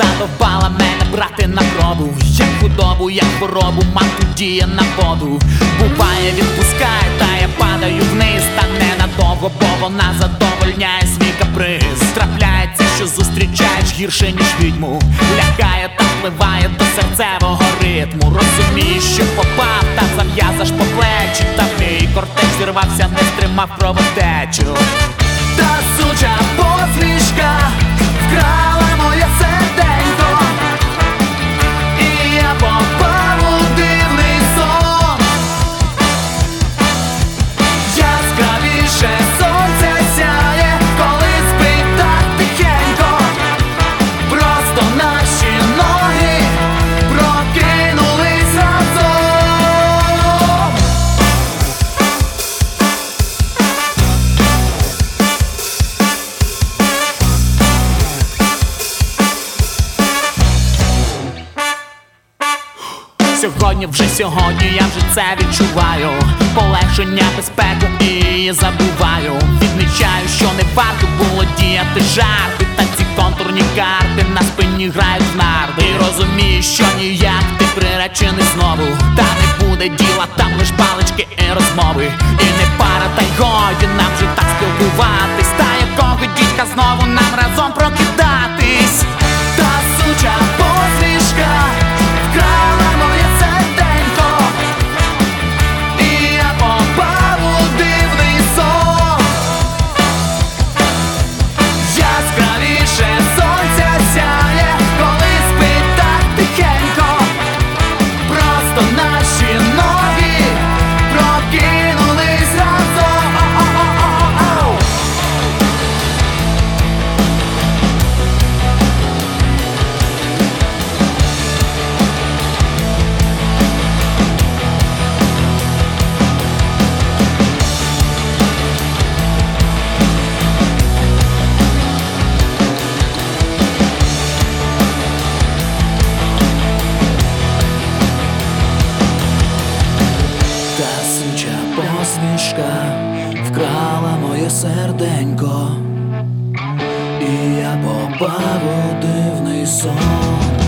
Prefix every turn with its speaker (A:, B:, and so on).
A: задовбала мене брати на пробу. Як худобу, як хворобу, матку діє на воду. Буває, відпускає, та я падаю вниз Та ненадовго, бо вона задовольняє свій каприз. Трапляється, що зустрічаєш гірше, ніж відьму. Лякає та впливає до серцевого ритму. Розумієш, що попав, та зав'язаш по плечі Та мій кортеж зірвався, не стримав кровотечу Сьогодні вже сьогодні я вже це відчуваю. Полегшення безпеку і забуваю. Відмічаю, що не варто було діяти жарти. Та ці контурні карти на спині грають в нарди І розумію, що ніяк ти приречений знову. Та не буде діла, там лиш палички і розмови. І не пара, та й годі нам вже так спілкуватись
B: посмішка вкрала моє серденько, і я попав у дивний сон.